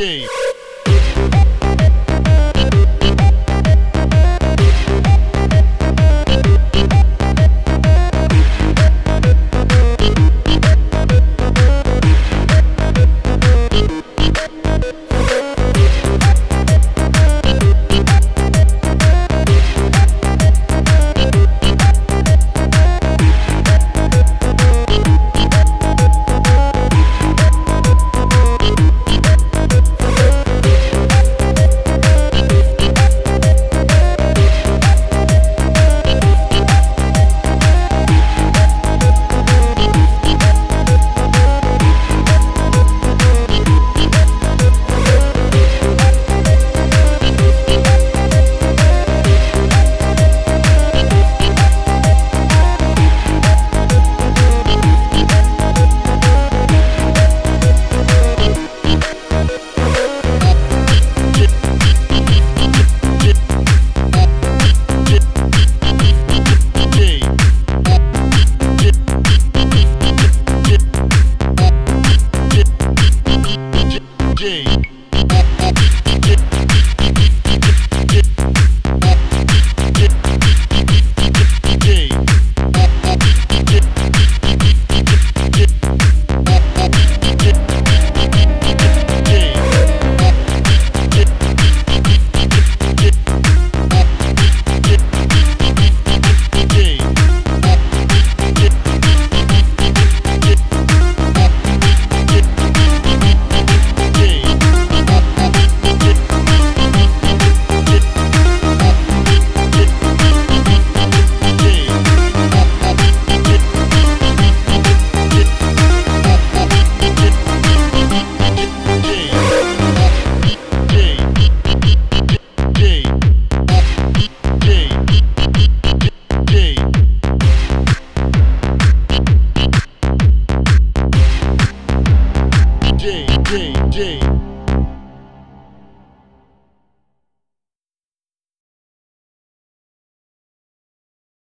DJ. G. G, G.